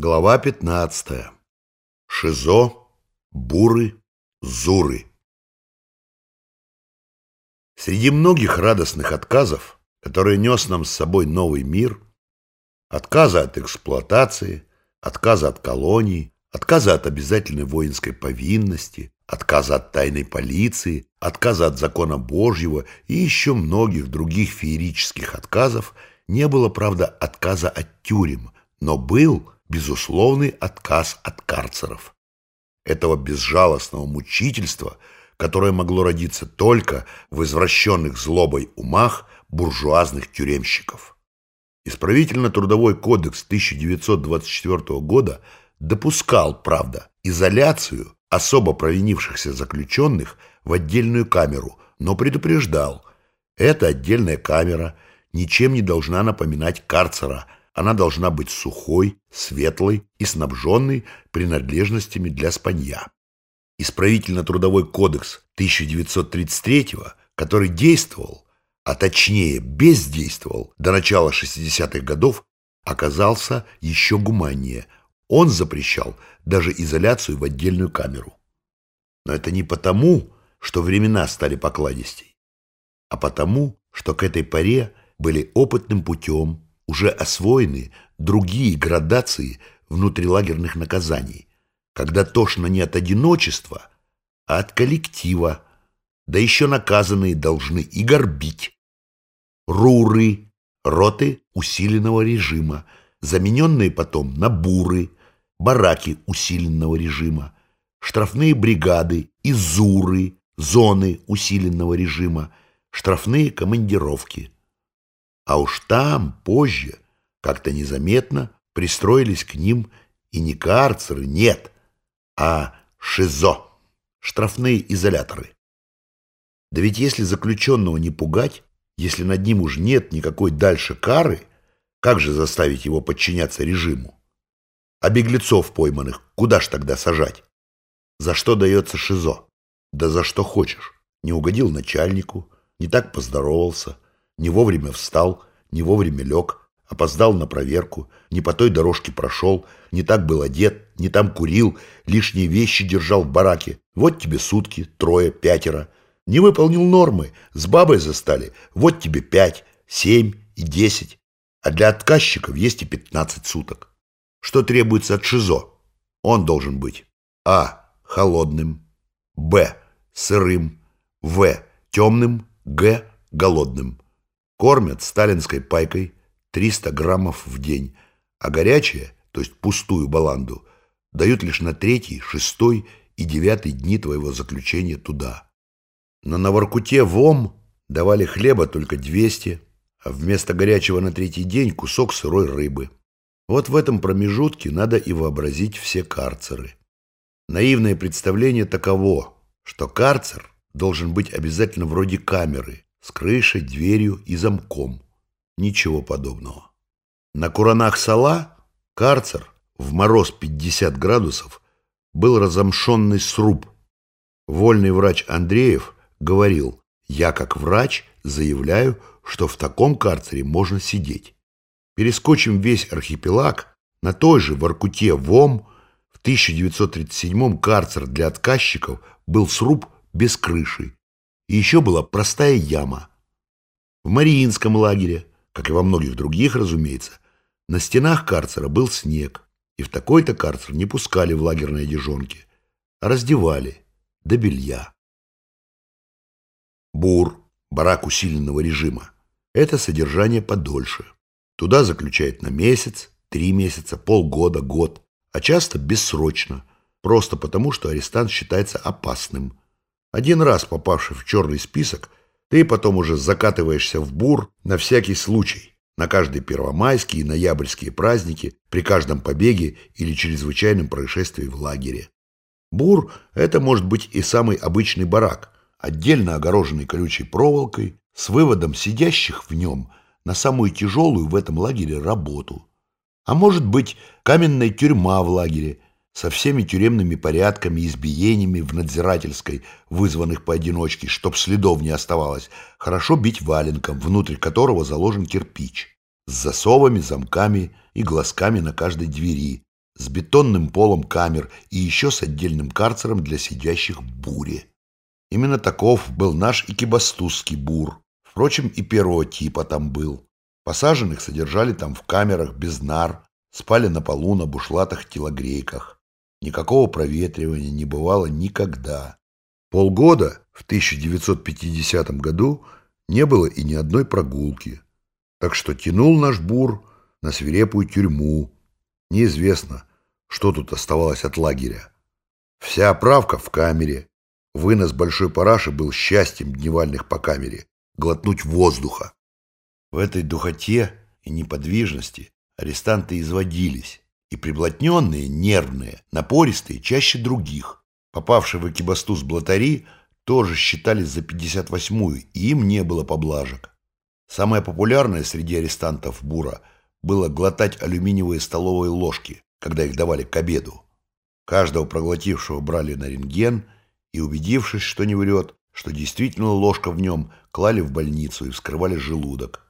Глава 15. Шизо, буры, зуры. Среди многих радостных отказов, которые нес нам с собой новый мир, отказа от эксплуатации, отказа от колоний, отказа от обязательной воинской повинности, отказа от тайной полиции, отказа от закона Божьего и еще многих других феерических отказов, не было, правда, отказа от тюрем, но был – безусловный отказ от карцеров. Этого безжалостного мучительства, которое могло родиться только в извращенных злобой умах буржуазных тюремщиков. Исправительно-трудовой кодекс 1924 года допускал, правда, изоляцию особо провинившихся заключенных в отдельную камеру, но предупреждал, эта отдельная камера ничем не должна напоминать карцера – она должна быть сухой, светлой и снабженной принадлежностями для спанья. Исправительно-трудовой кодекс 1933 который действовал, а точнее бездействовал до начала 60-х годов, оказался еще гуманнее. Он запрещал даже изоляцию в отдельную камеру. Но это не потому, что времена стали покладистей, а потому, что к этой поре были опытным путем уже освоены другие градации внутрилагерных наказаний, когда тошно не от одиночества, а от коллектива, да еще наказанные должны и горбить. Руры, роты усиленного режима, замененные потом на буры, бараки усиленного режима, штрафные бригады, изуры, зоны усиленного режима, штрафные командировки – а уж там, позже, как-то незаметно пристроились к ним и не карцеры, нет, а ШИЗО, штрафные изоляторы. Да ведь если заключенного не пугать, если над ним уж нет никакой дальше кары, как же заставить его подчиняться режиму? А беглецов пойманных куда ж тогда сажать? За что дается ШИЗО? Да за что хочешь. Не угодил начальнику, не так поздоровался – не вовремя встал, не вовремя лег, опоздал на проверку, не по той дорожке прошел, не так был одет, не там курил, лишние вещи держал в бараке. Вот тебе сутки, трое, пятеро. Не выполнил нормы, с бабой застали, вот тебе пять, семь и десять. А для отказчиков есть и пятнадцать суток. Что требуется от ШИЗО? Он должен быть А. Холодным Б. Сырым В. Темным Г. Голодным Кормят сталинской пайкой 300 граммов в день, а горячее, то есть пустую баланду, дают лишь на третий, шестой и девятый дни твоего заключения туда. Но на Воркуте в Ом давали хлеба только 200, а вместо горячего на третий день кусок сырой рыбы. Вот в этом промежутке надо и вообразить все карцеры. Наивное представление таково, что карцер должен быть обязательно вроде камеры, с крышей, дверью и замком. Ничего подобного. На Куранах Сала карцер в мороз 50 градусов был разомшенный сруб. Вольный врач Андреев говорил, я как врач заявляю, что в таком карцере можно сидеть. Перескочим весь архипелаг на той же Воркуте ВОМ в 1937 карцер для отказчиков был сруб без крыши и еще была простая яма. В Мариинском лагере, как и во многих других, разумеется, на стенах карцера был снег, и в такой-то карцер не пускали в лагерные одежонки, а раздевали до белья. Бур, барак усиленного режима, это содержание подольше. Туда заключают на месяц, три месяца, полгода, год, а часто бессрочно, просто потому, что арестант считается опасным, один раз попавший в черный список, ты потом уже закатываешься в бур на всякий случай, на каждые первомайские и ноябрьские праздники, при каждом побеге или чрезвычайном происшествии в лагере. Бур – это может быть и самый обычный барак, отдельно огороженный колючей проволокой, с выводом сидящих в нем на самую тяжелую в этом лагере работу. А может быть каменная тюрьма в лагере – со всеми тюремными порядками, избиениями в надзирательской, вызванных поодиночке, чтоб следов не оставалось, хорошо бить валенком, внутрь которого заложен кирпич, с засовами, замками и глазками на каждой двери, с бетонным полом камер и еще с отдельным карцером для сидящих в буре. Именно таков был наш экибастузский бур. Впрочем, и первого типа там был. Посаженных содержали там в камерах без нар, спали на полу на бушлатах-телогрейках. Никакого проветривания не бывало никогда. Полгода в 1950 году не было и ни одной прогулки. Так что тянул наш бур на свирепую тюрьму. Неизвестно, что тут оставалось от лагеря. Вся оправка в камере. Вынос большой параши был счастьем дневальных по камере. Глотнуть воздуха. В этой духоте и неподвижности арестанты изводились. И приблотненные, нервные, напористые чаще других. Попавшие в экибастуз блатари тоже считались за 58-ю, и им не было поблажек. Самое популярное среди арестантов Бура было глотать алюминиевые столовые ложки, когда их давали к обеду. Каждого проглотившего брали на рентген и, убедившись, что не врет, что действительно ложка в нем, клали в больницу и вскрывали желудок.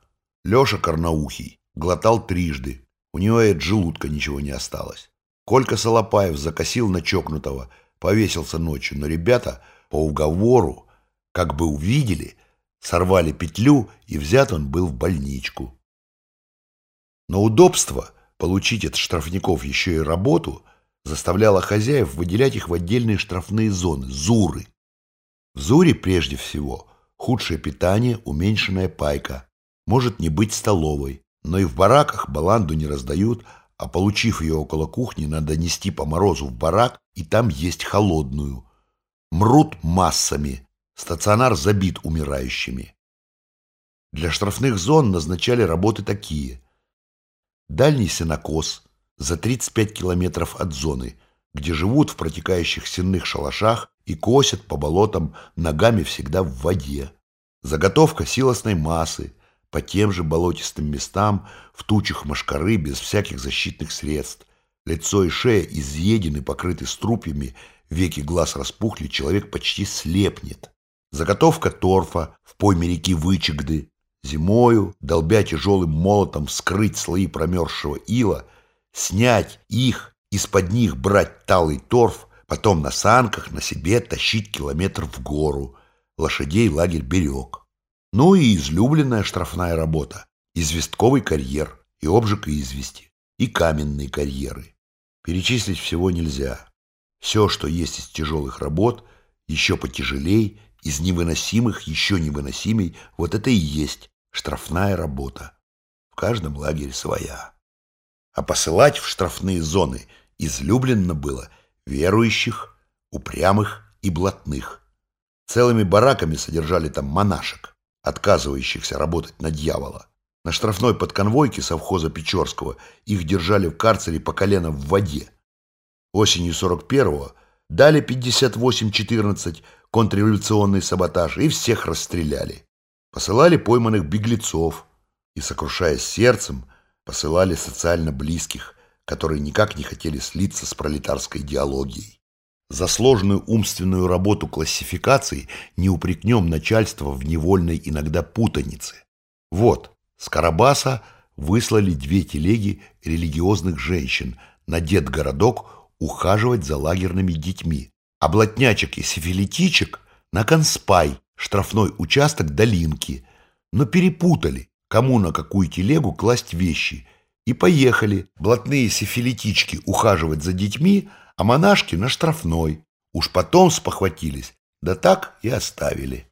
Леша Карнаухий глотал трижды, у него и от желудка ничего не осталось. Колька Солопаев закосил на чокнутого, повесился ночью, но ребята по уговору, как бы увидели, сорвали петлю, и взят он был в больничку. Но удобство получить от штрафников еще и работу заставляло хозяев выделять их в отдельные штрафные зоны – зуры. В зуре прежде всего худшее питание, уменьшенная пайка, может не быть столовой, но и в бараках баланду не раздают, а получив ее около кухни, надо нести по морозу в барак и там есть холодную. Мрут массами, стационар забит умирающими. Для штрафных зон назначали работы такие – Дальний сенокос за 35 километров от зоны, где живут в протекающих сенных шалашах и косят по болотам ногами всегда в воде. Заготовка силосной массы по тем же болотистым местам в тучах мошкары без всяких защитных средств. Лицо и шея изъедены, покрыты струпьями, веки глаз распухли, человек почти слепнет. Заготовка торфа в пойме реки Вычегды, Зимою, долбя тяжелым молотом, вскрыть слои промерзшего ила, снять их, из-под них брать талый торф, потом на санках на себе тащить километр в гору. Лошадей лагерь берег. Ну и излюбленная штрафная работа. Известковый карьер и обжиг извести, и каменные карьеры. Перечислить всего нельзя. Все, что есть из тяжелых работ, еще потяжелей из невыносимых еще невыносимей, вот это и есть штрафная работа. В каждом лагере своя. А посылать в штрафные зоны излюбленно было верующих, упрямых и блатных. Целыми бараками содержали там монашек, отказывающихся работать на дьявола. На штрафной подконвойке совхоза Печорского их держали в карцере по колено в воде. Осенью 41-го дали 58-14 контрреволюционный саботаж и всех расстреляли. Посылали пойманных беглецов и, сокрушаясь сердцем, посылали социально близких, которые никак не хотели слиться с пролетарской идеологией. За сложную умственную работу классификации не упрекнем начальство в невольной иногда путанице. Вот, с Карабаса выслали две телеги религиозных женщин на дед-городок ухаживать за лагерными детьми, а блатнячек и сифилитичек на конспай, штрафной участок долинки, но перепутали, кому на какую телегу класть вещи, и поехали блатные сифилитички ухаживать за детьми, а монашки на штрафной. Уж потом спохватились, да так и оставили.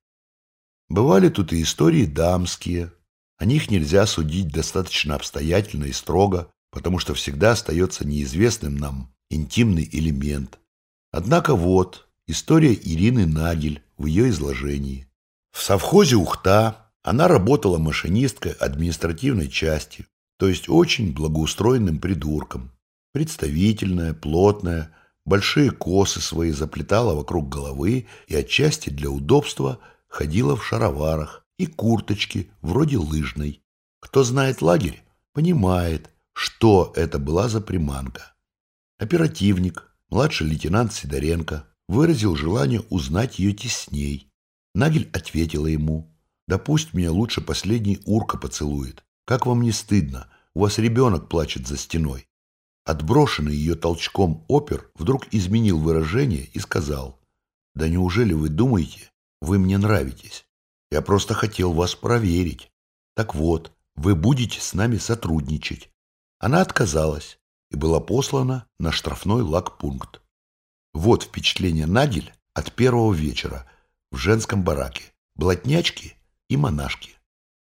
Бывали тут и истории дамские. О них нельзя судить достаточно обстоятельно и строго, потому что всегда остается неизвестным нам интимный элемент – Однако вот история Ирины Нагель в ее изложении. В совхозе Ухта она работала машинисткой административной части, то есть очень благоустроенным придурком. Представительная, плотная, большие косы свои заплетала вокруг головы и отчасти для удобства ходила в шароварах и курточке вроде лыжной. Кто знает лагерь, понимает, что это была за приманка. Оперативник, Младший лейтенант Сидоренко выразил желание узнать ее тесней. Нагель ответила ему, «Да пусть меня лучше последний урка поцелует. Как вам не стыдно? У вас ребенок плачет за стеной». Отброшенный ее толчком опер вдруг изменил выражение и сказал, «Да неужели вы думаете, вы мне нравитесь? Я просто хотел вас проверить. Так вот, вы будете с нами сотрудничать». Она отказалась и была послана на штрафной лагпункт. Вот впечатление Нагель от первого вечера в женском бараке. Блатнячки и монашки.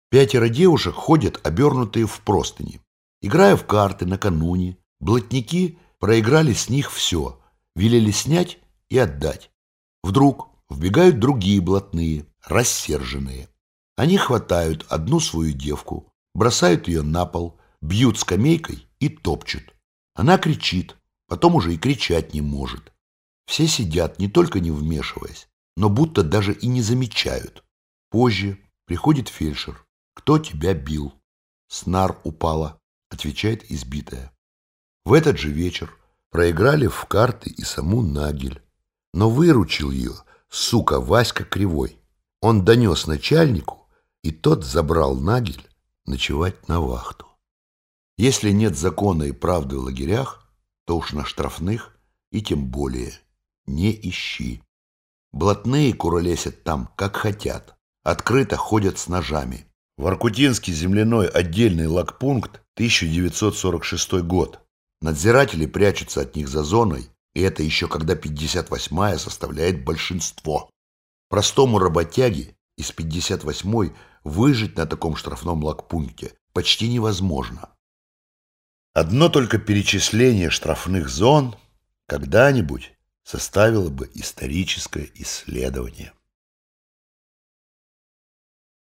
Пятеро девушек ходят, обернутые в простыни. Играя в карты накануне, блатники проиграли с них все, велели снять и отдать. Вдруг вбегают другие блатные, рассерженные. Они хватают одну свою девку, бросают ее на пол, бьют скамейкой и топчут. Она кричит, потом уже и кричать не может. Все сидят, не только не вмешиваясь, но будто даже и не замечают. Позже приходит фельдшер. «Кто тебя бил?» «Снар упала», — отвечает избитая. В этот же вечер проиграли в карты и саму Нагель. Но выручил ее, сука, Васька Кривой. Он донес начальнику, и тот забрал Нагель ночевать на вахту. Если нет закона и правды в лагерях, то уж на штрафных и тем более не ищи. Блатные куролесят там, как хотят. Открыто ходят с ножами. Воркутинский земляной отдельный лагпункт, 1946 год. Надзиратели прячутся от них за зоной, и это еще когда 58-я составляет большинство. Простому работяге из 58-й выжить на таком штрафном лагпункте почти невозможно. Одно только перечисление штрафных зон когда-нибудь составило бы историческое исследование.